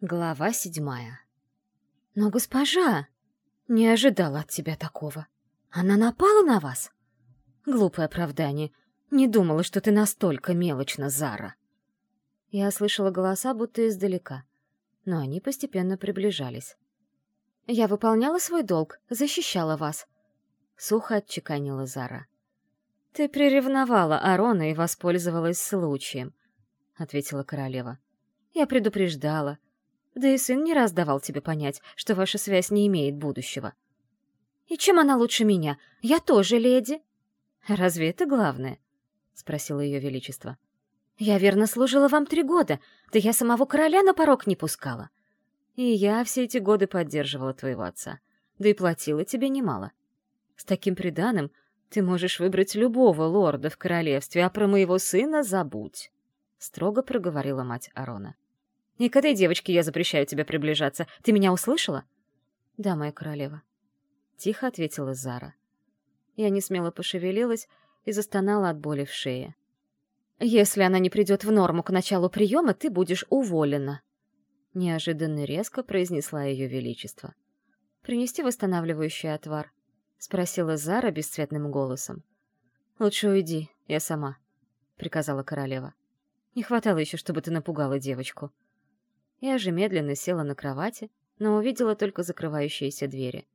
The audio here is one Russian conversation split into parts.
Глава седьмая. «Но, госпожа, не ожидала от тебя такого. Она напала на вас?» «Глупое оправдание. Не думала, что ты настолько мелочна, Зара». Я слышала голоса, будто издалека, но они постепенно приближались. «Я выполняла свой долг, защищала вас», — сухо отчеканила Зара. «Ты приревновала Арона и воспользовалась случаем», — ответила королева. «Я предупреждала». Да и сын не раз давал тебе понять, что ваша связь не имеет будущего. И чем она лучше меня? Я тоже леди. Разве это главное? Спросила ее величество. Я верно служила вам три года, да я самого короля на порог не пускала. И я все эти годы поддерживала твоего отца, да и платила тебе немало. С таким приданым ты можешь выбрать любого лорда в королевстве, а про моего сына забудь», — строго проговорила мать Арона. И к этой девочке я запрещаю тебе приближаться. Ты меня услышала? Да, моя королева. Тихо ответила Зара. Я не смело пошевелилась и застонала от боли в шее. Если она не придет в норму к началу приема, ты будешь уволена. Неожиданно резко произнесла ее величество. «Принести восстанавливающий отвар?» — спросила Зара бесцветным голосом. «Лучше уйди, я сама», — приказала королева. «Не хватало еще, чтобы ты напугала девочку». Я же медленно села на кровати, но увидела только закрывающиеся двери.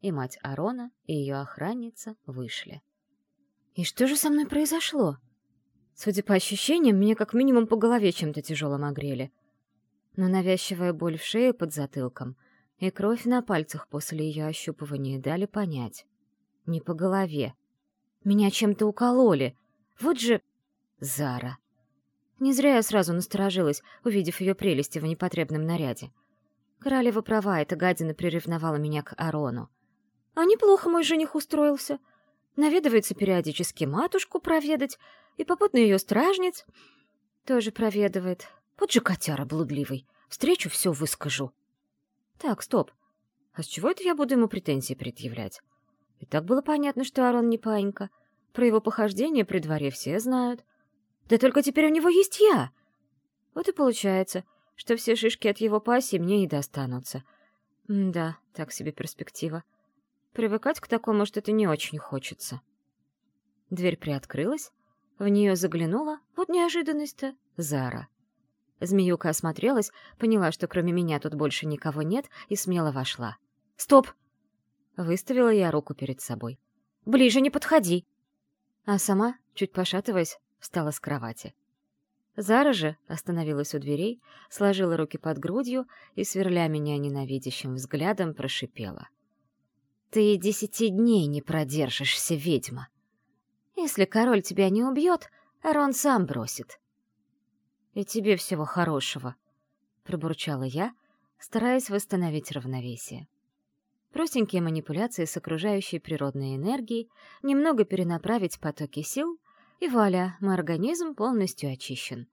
И мать Арона, и ее охранница вышли. И что же со мной произошло? Судя по ощущениям, мне как минимум по голове чем-то тяжелым огрели. Но навязчивая боль в шее под затылком и кровь на пальцах после ее ощупывания дали понять. Не по голове. Меня чем-то укололи. Вот же... Зара. Не зря я сразу насторожилась, увидев ее прелести в непотребном наряде. Королева права, эта гадина приревновала меня к Арону. А неплохо мой жених устроился. Наведывается периодически матушку проведать, и попутно ее стражниц тоже проведывает. Вот же котяра блудливый. Встречу все выскажу. Так, стоп. А с чего это я буду ему претензии предъявлять? И так было понятно, что Арон не паинька. Про его похождение при дворе все знают. Да только теперь у него есть я. Вот и получается, что все шишки от его пассии мне и достанутся. М да, так себе перспектива. Привыкать к такому что-то не очень хочется. Дверь приоткрылась, в нее заглянула, вот неожиданность-то, Зара. Змеюка осмотрелась, поняла, что кроме меня тут больше никого нет, и смело вошла. «Стоп!» Выставила я руку перед собой. «Ближе не подходи!» А сама, чуть пошатываясь, встала с кровати. Зара же остановилась у дверей, сложила руки под грудью и, сверля меня ненавидящим взглядом, прошипела. «Ты десяти дней не продержишься, ведьма. Если король тебя не убьет, Арон сам бросит». «И тебе всего хорошего», — пробурчала я, стараясь восстановить равновесие. Простенькие манипуляции с окружающей природной энергией, немного перенаправить потоки сил — и вуаля, мой организм полностью очищен.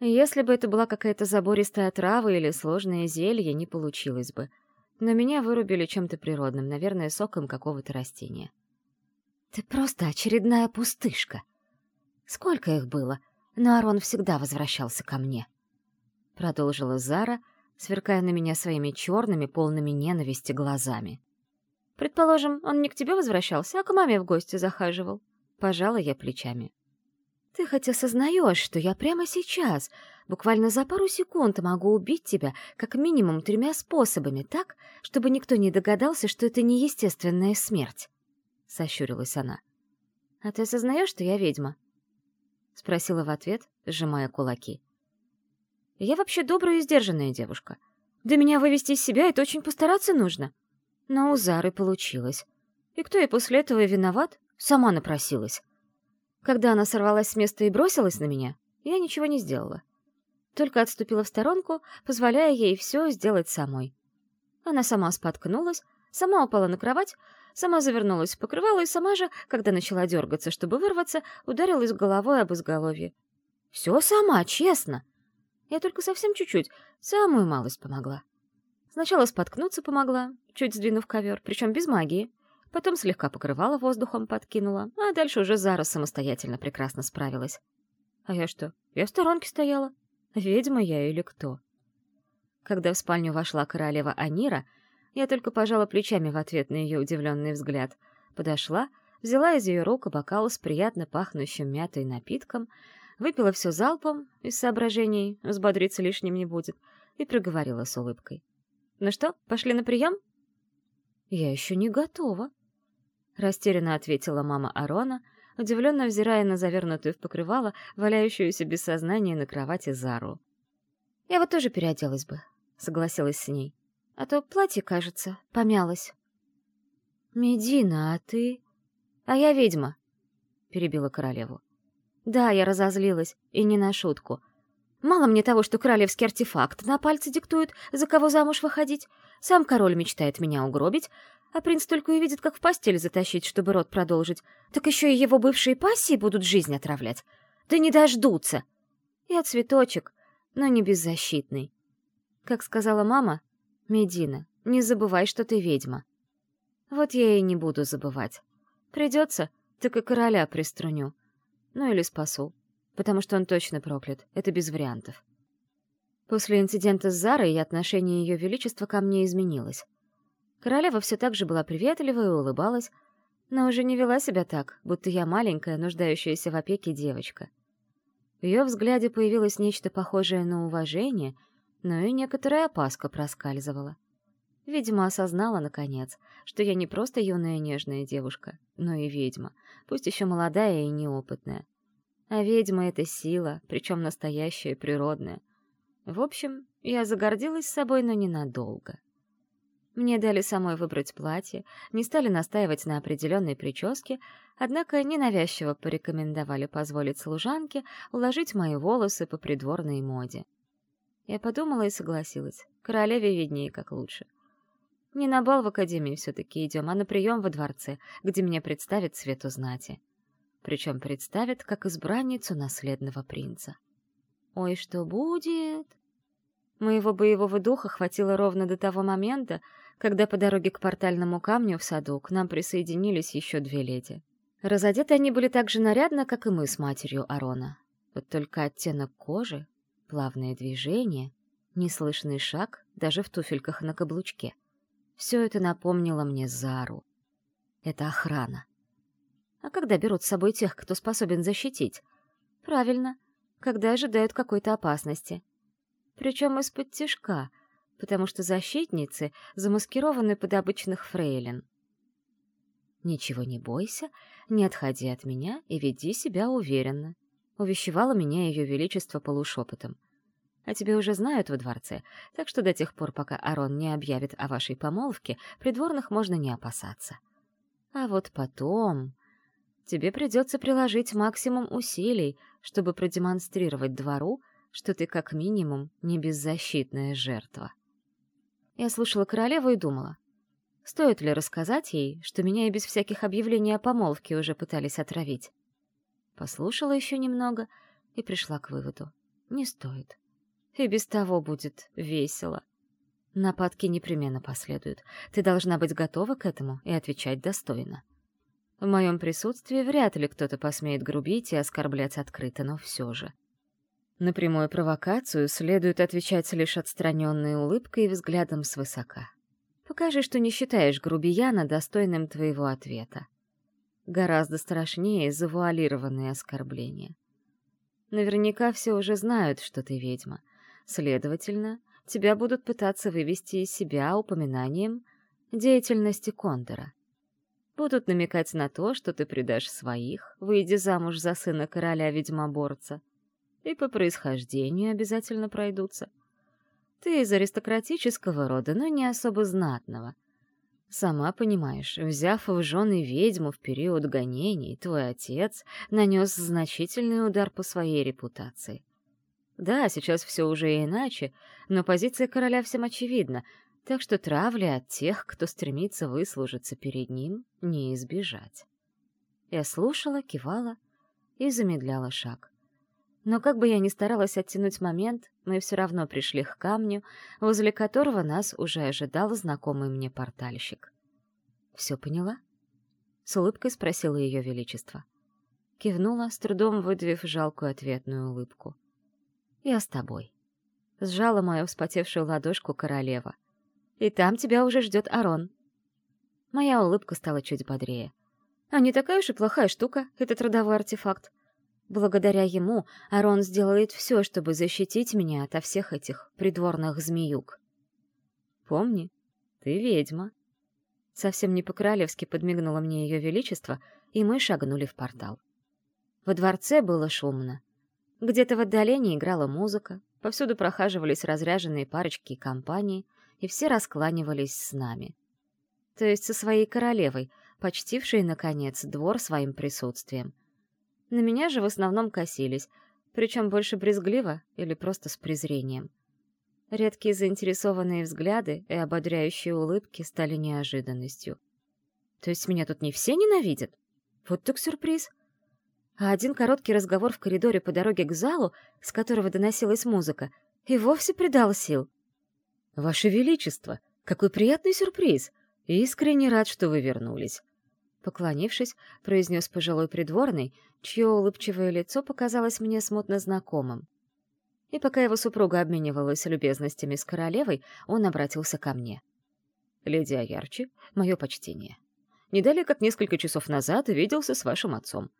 Если бы это была какая-то забористая трава или сложное зелье, не получилось бы. Но меня вырубили чем-то природным, наверное, соком какого-то растения. «Ты просто очередная пустышка!» Сколько их было, но Арон всегда возвращался ко мне. Продолжила Зара, сверкая на меня своими черными, полными ненависти глазами. «Предположим, он не к тебе возвращался, а к маме в гости захаживал. Пожала я плечами. Ты хоть осознаешь, что я прямо сейчас, буквально за пару секунд могу убить тебя как минимум тремя способами, так, чтобы никто не догадался, что это не естественная смерть? Сощурилась она. А ты осознаешь, что я ведьма? Спросила в ответ, сжимая кулаки. Я вообще добрая и сдержанная девушка. Для меня вывести из себя это очень постараться нужно. Но у Зары получилось. И кто и после этого виноват? Сама напросилась. Когда она сорвалась с места и бросилась на меня, я ничего не сделала. Только отступила в сторонку, позволяя ей все сделать самой. Она сама споткнулась, сама упала на кровать, сама завернулась в покрывало и сама же, когда начала дергаться, чтобы вырваться, ударилась головой об изголовье. Все сама, честно. Я только совсем чуть-чуть, самую малость помогла. Сначала споткнуться помогла, чуть сдвинув ковер, причем без магии потом слегка покрывала воздухом, подкинула, а дальше уже Зара самостоятельно прекрасно справилась. А я что? Я в сторонке стояла. Ведьма я или кто? Когда в спальню вошла королева Анира, я только пожала плечами в ответ на ее удивленный взгляд. Подошла, взяла из ее рук бокал с приятно пахнущим мятой напитком, выпила все залпом, из соображений, взбодриться лишним не будет, и проговорила с улыбкой. «Ну что, пошли на прием?» «Я еще не готова», — растерянно ответила мама Арона, удивленно взирая на завернутую в покрывало, валяющуюся без сознания на кровати Зару. «Я вот тоже переоделась бы», — согласилась с ней. «А то платье, кажется, помялось». «Медина, а ты...» «А я ведьма», — перебила королеву. «Да, я разозлилась, и не на шутку. Мало мне того, что королевский артефакт на пальце диктует, за кого замуж выходить. Сам король мечтает меня угробить, а принц только и видит, как в постель затащить, чтобы род продолжить. Так еще и его бывшие пассии будут жизнь отравлять. Да не дождутся. Я цветочек, но не беззащитный. Как сказала мама, Медина, не забывай, что ты ведьма. Вот я и не буду забывать. Придется, так и короля приструню. Ну или спасу потому что он точно проклят, это без вариантов. После инцидента с Зарой и отношение Ее Величества ко мне изменилось. Королева все так же была приветлива и улыбалась, но уже не вела себя так, будто я маленькая, нуждающаяся в опеке девочка. В ее взгляде появилось нечто похожее на уважение, но и некоторая опаска проскальзывала. Видимо, осознала, наконец, что я не просто юная нежная девушка, но и ведьма, пусть еще молодая и неопытная. А ведьма — это сила, причем настоящая, природная. В общем, я загордилась собой, но ненадолго. Мне дали самой выбрать платье, не стали настаивать на определенной прическе, однако ненавязчиво порекомендовали позволить служанке уложить мои волосы по придворной моде. Я подумала и согласилась. Королеве виднее, как лучше. Не на бал в академии все-таки идем, а на прием во дворце, где меня представят свету знати причем представят как избранницу наследного принца. Ой, что будет? Моего боевого духа хватило ровно до того момента, когда по дороге к портальному камню в саду к нам присоединились еще две леди. Разодеты они были так же нарядно, как и мы с матерью Арона. Вот только оттенок кожи, плавные движения, неслышный шаг даже в туфельках на каблучке. Все это напомнило мне Зару. Это охрана. А когда берут с собой тех, кто способен защитить? Правильно, когда ожидают какой-то опасности. Причем из-под тяжка, потому что защитницы замаскированы под обычных фрейлин. «Ничего не бойся, не отходи от меня и веди себя уверенно», — увещевала меня ее величество полушепотом. «А тебе уже знают во дворце, так что до тех пор, пока Арон не объявит о вашей помолвке, придворных можно не опасаться. А вот потом...» тебе придется приложить максимум усилий, чтобы продемонстрировать двору, что ты как минимум не беззащитная жертва. Я слушала королеву и думала, стоит ли рассказать ей, что меня и без всяких объявлений о помолвке уже пытались отравить. Послушала еще немного и пришла к выводу. Не стоит. И без того будет весело. Нападки непременно последуют. Ты должна быть готова к этому и отвечать достойно. В моем присутствии вряд ли кто-то посмеет грубить и оскорблять открыто, но все же. На прямую провокацию следует отвечать лишь отстраненной улыбкой и взглядом свысока. Покажи, что не считаешь грубияна достойным твоего ответа. Гораздо страшнее завуалированные оскорбления. Наверняка все уже знают, что ты ведьма. Следовательно, тебя будут пытаться вывести из себя упоминанием деятельности Кондора. Будут намекать на то, что ты предашь своих, выйдя замуж за сына короля-ведьмоборца. И по происхождению обязательно пройдутся. Ты из аристократического рода, но не особо знатного. Сама понимаешь, взяв в жены ведьму в период гонений, твой отец нанес значительный удар по своей репутации. Да, сейчас все уже иначе, но позиция короля всем очевидна — так что травли от тех, кто стремится выслужиться перед ним, не избежать. Я слушала, кивала и замедляла шаг. Но как бы я ни старалась оттянуть момент, мы все равно пришли к камню, возле которого нас уже ожидал знакомый мне портальщик. «Все поняла?» — с улыбкой спросила ее величество. Кивнула, с трудом выдавив жалкую ответную улыбку. «Я с тобой». Сжала мою вспотевшую ладошку королева. «И там тебя уже ждет Арон». Моя улыбка стала чуть бодрее. А не такая уж и плохая штука, этот родовой артефакт. Благодаря ему Арон сделает все, чтобы защитить меня ото всех этих придворных змеюк. Помни, ты ведьма. Совсем не по-королевски подмигнуло мне ее величество, и мы шагнули в портал. Во дворце было шумно. Где-то в отдалении играла музыка, повсюду прохаживались разряженные парочки и компании, и все раскланивались с нами. То есть со своей королевой, почтившей, наконец, двор своим присутствием — на меня же в основном косились, причем больше брезгливо или просто с презрением. Редкие заинтересованные взгляды и ободряющие улыбки стали неожиданностью. То есть меня тут не все ненавидят? Вот так сюрприз. А один короткий разговор в коридоре по дороге к залу, с которого доносилась музыка, и вовсе придал сил. «Ваше Величество, какой приятный сюрприз! Искренне рад, что вы вернулись. Поклонившись, произнес пожилой придворный, чье улыбчивое лицо показалось мне смутно знакомым. И пока его супруга обменивалась любезностями с королевой, он обратился ко мне. «Леди Аярчи, мое почтение. Не далее, как несколько часов назад виделся с вашим отцом.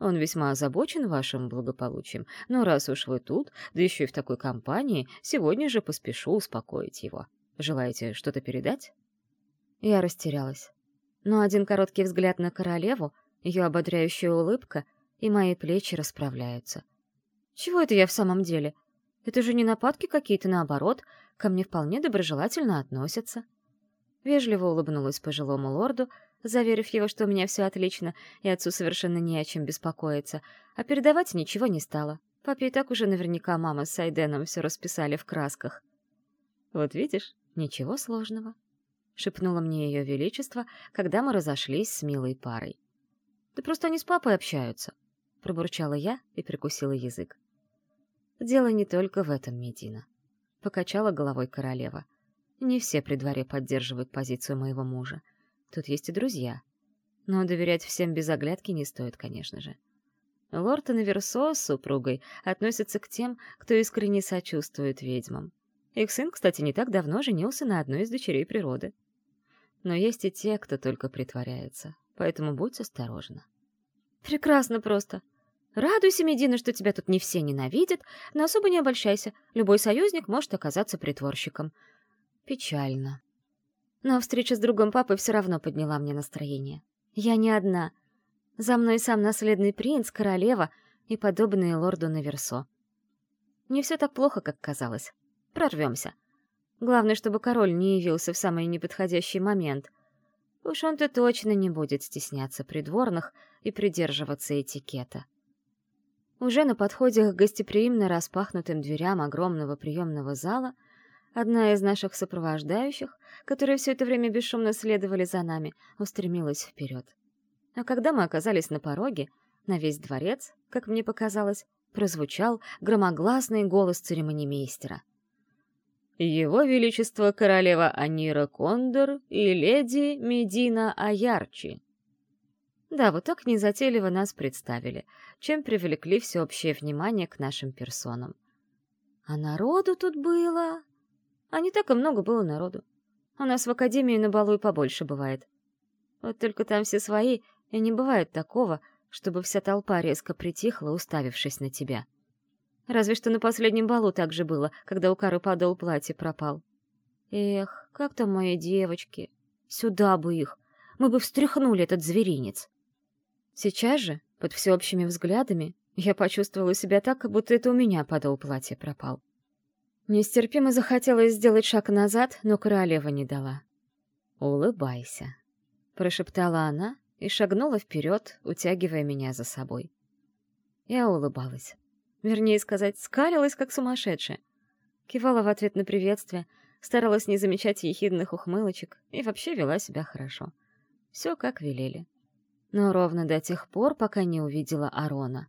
Он весьма озабочен вашим благополучием, но раз уж вы тут, да еще и в такой компании, сегодня же поспешу успокоить его. Желаете что-то передать?» Я растерялась но один короткий взгляд на королеву, ее ободряющая улыбка, и мои плечи расправляются. Чего это я в самом деле? Это же не нападки какие-то, наоборот, ко мне вполне доброжелательно относятся. Вежливо улыбнулась пожилому лорду, заверив его, что у меня все отлично, и отцу совершенно не о чем беспокоиться, а передавать ничего не стала. Папе и так уже наверняка мама с Сайденом все расписали в красках. Вот видишь, ничего сложного шепнуло мне ее величество, когда мы разошлись с милой парой. «Да просто они с папой общаются», — пробурчала я и прикусила язык. «Дело не только в этом, Медина», — покачала головой королева. «Не все при дворе поддерживают позицию моего мужа. Тут есть и друзья. Но доверять всем без оглядки не стоит, конечно же. Лорд Анаверсо с супругой относятся к тем, кто искренне сочувствует ведьмам. Их сын, кстати, не так давно женился на одной из дочерей природы но есть и те, кто только притворяется, поэтому будь осторожна. Прекрасно просто. Радуйся, Медина, что тебя тут не все ненавидят, но особо не обольщайся. Любой союзник может оказаться притворщиком. Печально. Но встреча с другом папы все равно подняла мне настроение. Я не одна. За мной сам наследный принц, королева и подобные лорду Наверсо. Не все так плохо, как казалось. Прорвемся. Главное, чтобы король не явился в самый неподходящий момент. Уж он-то точно не будет стесняться придворных и придерживаться этикета. Уже на подходе к гостеприимно распахнутым дверям огромного приемного зала одна из наших сопровождающих, которые все это время бесшумно следовали за нами, устремилась вперед. А когда мы оказались на пороге, на весь дворец, как мне показалось, прозвучал громогласный голос церемонимейстера. Его Величество королева Анира Кондор и леди Медина Аярчи. Да, вот так незатейливо нас представили, чем привлекли всеобщее внимание к нашим персонам. А народу тут было... А не так и много было народу. У нас в академии на балу и побольше бывает. Вот только там все свои, и не бывает такого, чтобы вся толпа резко притихла, уставившись на тебя. — Разве что на последнем балу так же было, когда у Кары подол платье пропал. Эх, как там мои девочки? Сюда бы их! Мы бы встряхнули этот зверинец. Сейчас же, под всеобщими взглядами, я почувствовала себя так, как будто это у меня подол платья пропал. Нестерпимо захотелось сделать шаг назад, но королева не дала. «Улыбайся», — прошептала она и шагнула вперед, утягивая меня за собой. Я улыбалась. Вернее сказать, скалилась, как сумасшедшая. Кивала в ответ на приветствие, старалась не замечать ехидных ухмылочек и вообще вела себя хорошо. Все как велели. Но ровно до тех пор, пока не увидела Арона.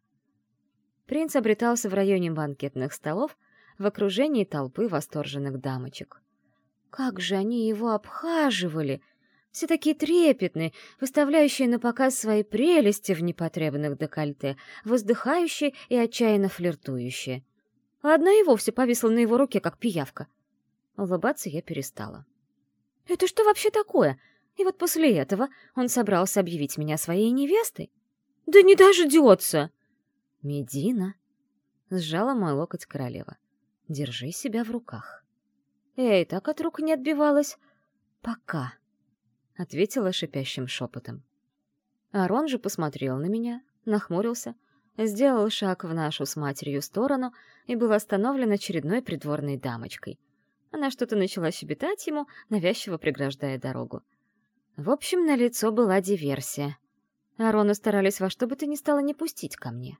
Принц обретался в районе банкетных столов в окружении толпы восторженных дамочек. Как же они его обхаживали! Все такие трепетные, выставляющие на показ свои прелести в непотребных декольте, воздыхающие и отчаянно флиртующие. а одна и вовсе повисла на его руке, как пиявка. Улыбаться я перестала. «Это что вообще такое? И вот после этого он собрался объявить меня своей невестой? Да не дождется!» «Медина!» — сжала мой локоть королева. «Держи себя в руках». Я и так от рук не отбивалась. «Пока», — ответила шипящим шепотом. Арон же посмотрел на меня, нахмурился, сделал шаг в нашу с матерью сторону и был остановлен очередной придворной дамочкой. Она что-то начала щебетать ему, навязчиво преграждая дорогу. В общем, на лицо была диверсия. Арону старались во что бы то ни стало не пустить ко мне.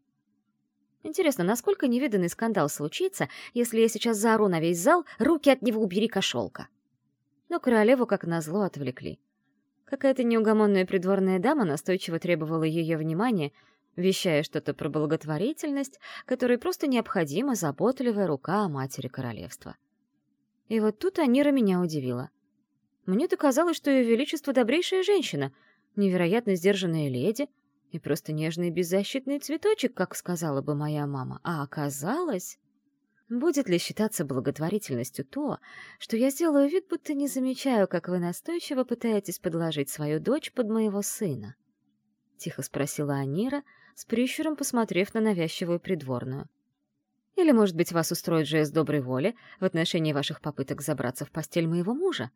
Интересно, насколько невиданный скандал случится, если я сейчас заору на весь зал «Руки от него убери, кошелка!» Но королеву, как назло, отвлекли. Какая-то неугомонная придворная дама настойчиво требовала ее внимания, вещая что-то про благотворительность, которой просто необходима заботливая рука матери королевства. И вот тут Анира меня удивила. Мне-то казалось, что ее величество добрейшая женщина, невероятно сдержанная леди и просто нежный беззащитный цветочек, как сказала бы моя мама. А оказалось... Будет ли считаться благотворительностью то, что я сделаю вид, будто не замечаю, как вы настойчиво пытаетесь подложить свою дочь под моего сына? Тихо спросила Анира, с прищуром посмотрев на навязчивую придворную. Или, может быть, вас устроит жест доброй воли в отношении ваших попыток забраться в постель моего мужа?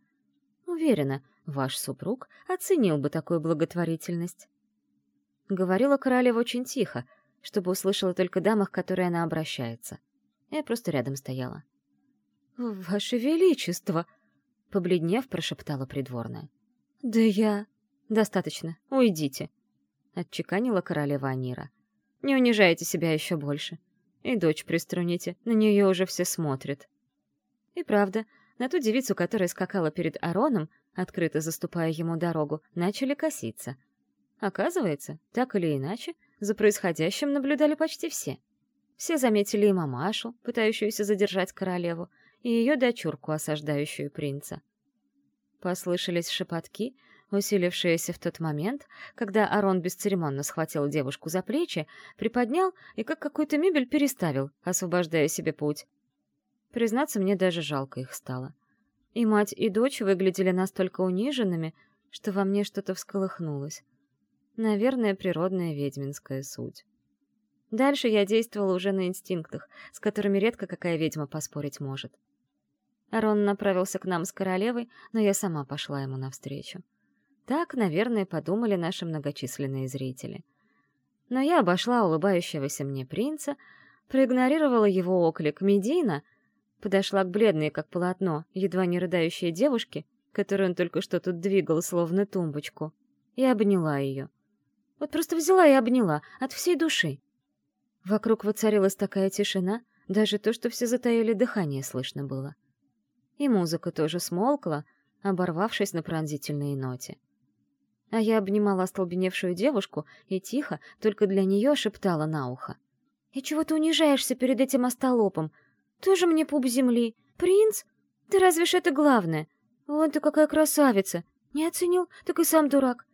Уверена, ваш супруг оценил бы такую благотворительность. Говорила королева очень тихо, чтобы услышала только дамах, к которой она обращается. Я просто рядом стояла. «Ваше Величество!» — побледнев, прошептала придворная. «Да я...» «Достаточно, уйдите», — отчеканила королева Анира. «Не унижайте себя еще больше. И дочь приструните, на нее уже все смотрят». И правда, на ту девицу, которая скакала перед Ароном, открыто заступая ему дорогу, начали коситься. Оказывается, так или иначе, за происходящим наблюдали почти все — все заметили и мамашу, пытающуюся задержать королеву, и ее дочурку, осаждающую принца. Послышались шепотки, усилившиеся в тот момент, когда Арон бесцеремонно схватил девушку за плечи, приподнял и как какую-то мебель переставил, освобождая себе путь. Признаться, мне даже жалко их стало. И мать, и дочь выглядели настолько униженными, что во мне что-то всколыхнулось. Наверное, природная ведьминская суть. Дальше я действовала уже на инстинктах, с которыми редко какая ведьма поспорить может. Арон направился к нам с королевой, но я сама пошла ему навстречу. Так, наверное, подумали наши многочисленные зрители. Но я обошла улыбающегося мне принца, проигнорировала его оклик «Медина», подошла к бледной, как полотно, едва не рыдающей девушке, которую он только что тут двигал, словно тумбочку, и обняла ее. Вот просто взяла и обняла, от всей души. Вокруг воцарилась такая тишина, даже то, что все затаили дыхание, слышно было. И музыка тоже смолкла, оборвавшись на пронзительной ноте. А я обнимала остолбеневшую девушку и тихо, только для нее, шептала на ухо. «И чего ты унижаешься перед этим остолопом? Тоже мне пуп земли. Принц? Ты разве ж это главное? Вон ты какая красавица! Не оценил? Так и сам дурак.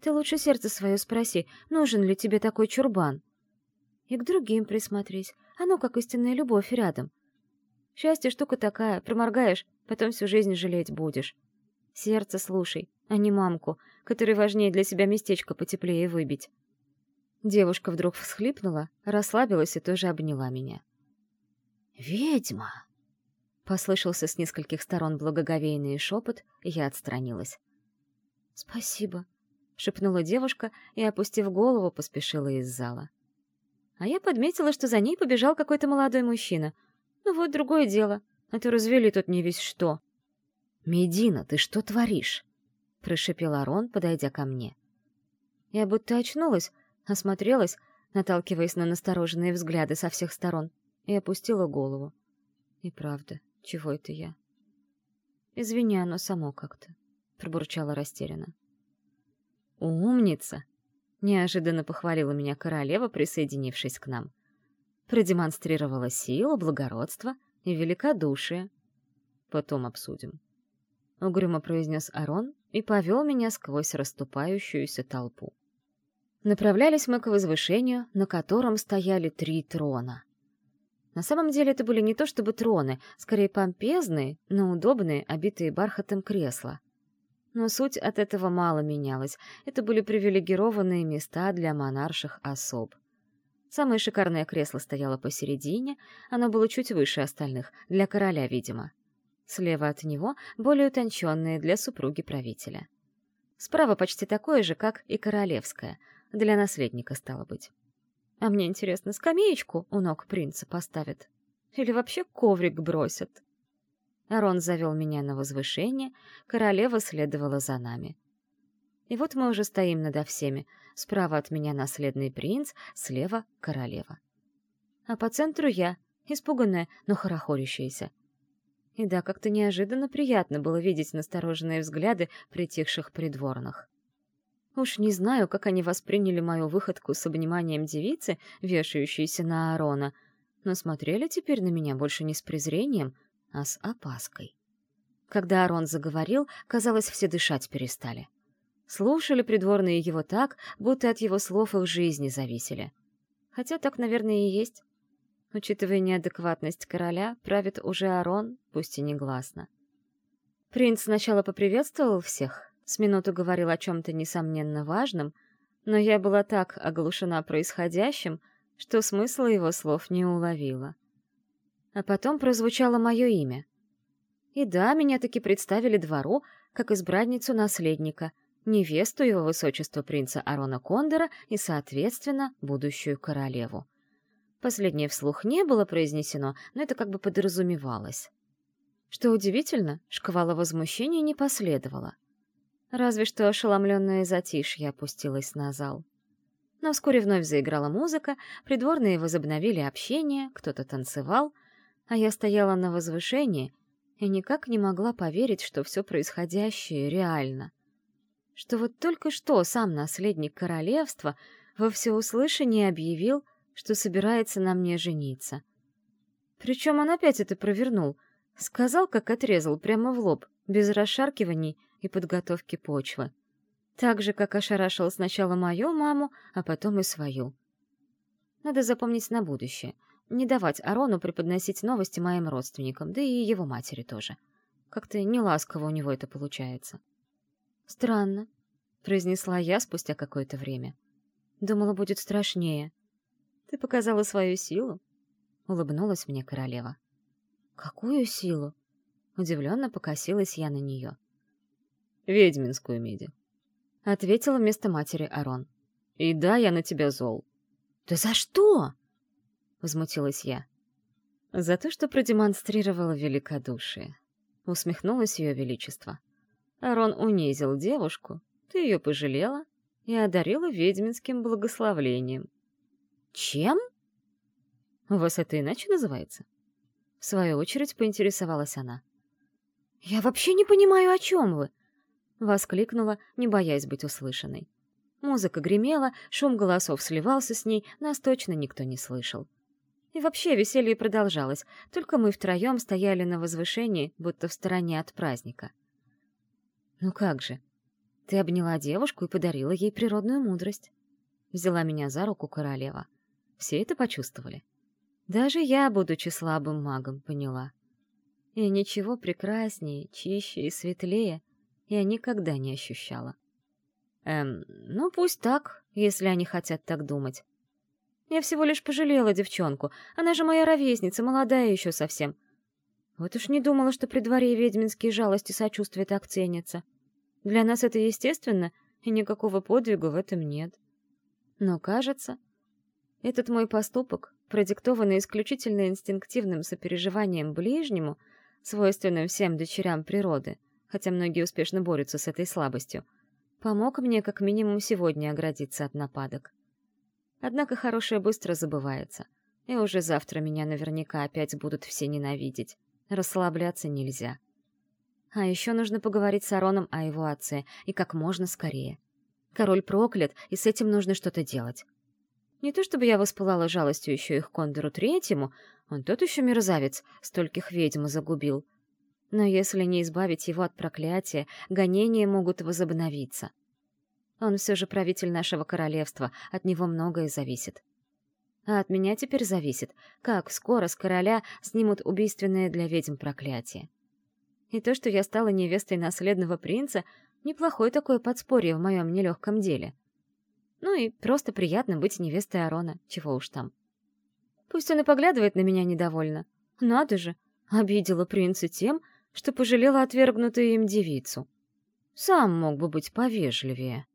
Ты лучше сердце свое спроси, нужен ли тебе такой чурбан?» И к другим присмотрись. Оно как истинная любовь рядом. Счастье штука такая, проморгаешь, потом всю жизнь жалеть будешь. Сердце слушай, а не мамку, которой важнее для себя местечко потеплее выбить. Девушка вдруг всхлипнула, расслабилась и тоже обняла меня. «Ведьма!» Послышался с нескольких сторон благоговейный шепот, и я отстранилась. «Спасибо», — шепнула девушка и, опустив голову, поспешила из зала. А я подметила, что за ней побежал какой-то молодой мужчина. Ну вот другое дело, а то развели тут не весь что. «Медина, ты что творишь?» — прошепел Арон, подойдя ко мне. Я будто очнулась, осмотрелась, наталкиваясь на настороженные взгляды со всех сторон, и опустила голову. И правда, чего это я? «Извини, оно само как-то», — пробурчала растерянно. «Умница!» Неожиданно похвалила меня королева, присоединившись к нам. Продемонстрировала силу, благородство и великодушие. Потом обсудим. Угрюмо произнес Арон и повел меня сквозь расступающуюся толпу. Направлялись мы к возвышению, на котором стояли три трона. На самом деле это были не то чтобы троны, скорее помпезные, но удобные, обитые бархатом кресла. Но суть от этого мало менялась. Это были привилегированные места для монарших особ. Самое шикарное кресло стояло посередине, оно было чуть выше остальных, для короля, видимо. Слева от него более утонченное для супруги правителя. Справа почти такое же, как и королевское, для наследника стало быть. А мне интересно, скамеечку у ног принца поставят? Или вообще коврик бросят? Арон завел меня на возвышение, королева следовала за нами. И вот мы уже стоим надо всеми. Справа от меня наследный принц, слева — королева. А по центру я, испуганная, но хорохорящаяся. И да, как-то неожиданно приятно было видеть настороженные взгляды притихших придворных. Уж не знаю, как они восприняли мою выходку с обниманием девицы, вешающейся на Арона, но смотрели теперь на меня больше не с презрением, а с опаской. Когда Арон заговорил, казалось, все дышать перестали. Слушали придворные его так, будто от его слов их жизни зависели. Хотя так, наверное, и есть. Учитывая неадекватность короля, правит уже Арон, пусть и негласно. Принц сначала поприветствовал всех, с минуту говорил о чем-то несомненно важном, но я была так оглушена происходящим, что смысла его слов не уловила. А потом прозвучало мое имя. И да, меня таки представили двору, как избранницу наследника, невесту его высочества принца Арона Кондора и, соответственно, будущую королеву. Последнее вслух не было произнесено, но это как бы подразумевалось. Что удивительно, шквала возмущения не последовало. Разве что ошеломленное затишье опустилось на зал. Но вскоре вновь заиграла музыка, придворные возобновили общение, кто-то танцевал, а я стояла на возвышении и никак не могла поверить, что все происходящее реально. Что вот только что сам наследник королевства во всеуслышание объявил, что собирается на мне жениться. Причем он опять это провернул, сказал, как отрезал, прямо в лоб, без расшаркиваний и подготовки почвы. Так же, как ошарашил сначала мою маму, а потом и свою. Надо запомнить на будущее. Не давать Арону преподносить новости моим родственникам, да и его матери тоже. Как-то неласково у него это получается. «Странно», — произнесла я спустя какое-то время. «Думала, будет страшнее». «Ты показала свою силу?» — улыбнулась мне королева. «Какую силу?» Удивленно покосилась я на нее. «Ведьминскую меди», — ответила вместо матери Арон. «И да, я на тебя зол». «Да за что?» — возмутилась я. «За то, что продемонстрировала великодушие», — усмехнулось ее величество. Арон унизил девушку, ты ее пожалела и одарила ведьминским благословлением. «Чем?» «У вас это иначе называется?» В свою очередь поинтересовалась она. «Я вообще не понимаю, о чем вы!» — воскликнула, не боясь быть услышанной. Музыка гремела, шум голосов сливался с ней, нас точно никто не слышал. И вообще веселье продолжалось, только мы втроем стояли на возвышении, будто в стороне от праздника. «Ну как же? Ты обняла девушку и подарила ей природную мудрость». Взяла меня за руку королева. Все это почувствовали. Даже я, будучи слабым магом, поняла. И ничего прекраснее, чище и светлее я никогда не ощущала. Эм, ну пусть так, если они хотят так думать. Я всего лишь пожалела девчонку, она же моя ровесница, молодая еще совсем. Вот уж не думала, что при дворе ведьминские жалости и сочувствие так ценятся. Для нас это естественно, и никакого подвига в этом нет. Но, кажется, этот мой поступок, продиктованный исключительно инстинктивным сопереживанием ближнему, свойственным всем дочерям природы, хотя многие успешно борются с этой слабостью, помог мне как минимум сегодня оградиться от нападок. Однако хорошее быстро забывается, и уже завтра меня наверняка опять будут все ненавидеть. Расслабляться нельзя. А еще нужно поговорить с Ароном о его отце, и как можно скорее. Король проклят, и с этим нужно что-то делать. Не то чтобы я воспылала жалостью еще их Кондору Третьему, он тот еще мерзавец, стольких ведьм загубил. Но если не избавить его от проклятия, гонения могут возобновиться. Он все же правитель нашего королевства, от него многое зависит. А от меня теперь зависит, как скоро с короля снимут убийственное для ведьм проклятие. И то, что я стала невестой наследного принца, неплохое такое подспорье в моем нелегком деле. Ну и просто приятно быть невестой Арона, чего уж там. Пусть он и поглядывает на меня недовольно. Надо же, обидела принца тем, что пожалела отвергнутую им девицу. Сам мог бы быть повежливее.